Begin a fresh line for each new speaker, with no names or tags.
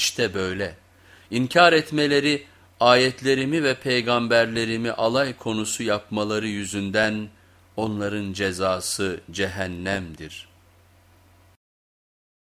İşte böyle. İnkar etmeleri, ayetlerimi ve peygamberlerimi alay konusu yapmaları yüzünden onların cezası cehennemdir.''